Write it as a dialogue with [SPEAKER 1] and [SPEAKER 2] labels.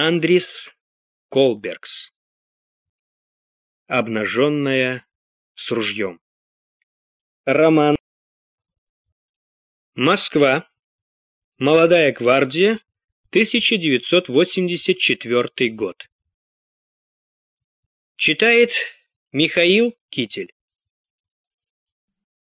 [SPEAKER 1] Андрис Колбергс. Обнаженная с ружьем. Роман. Москва. Молодая гвардия. 1984 год. Читает Михаил Китель.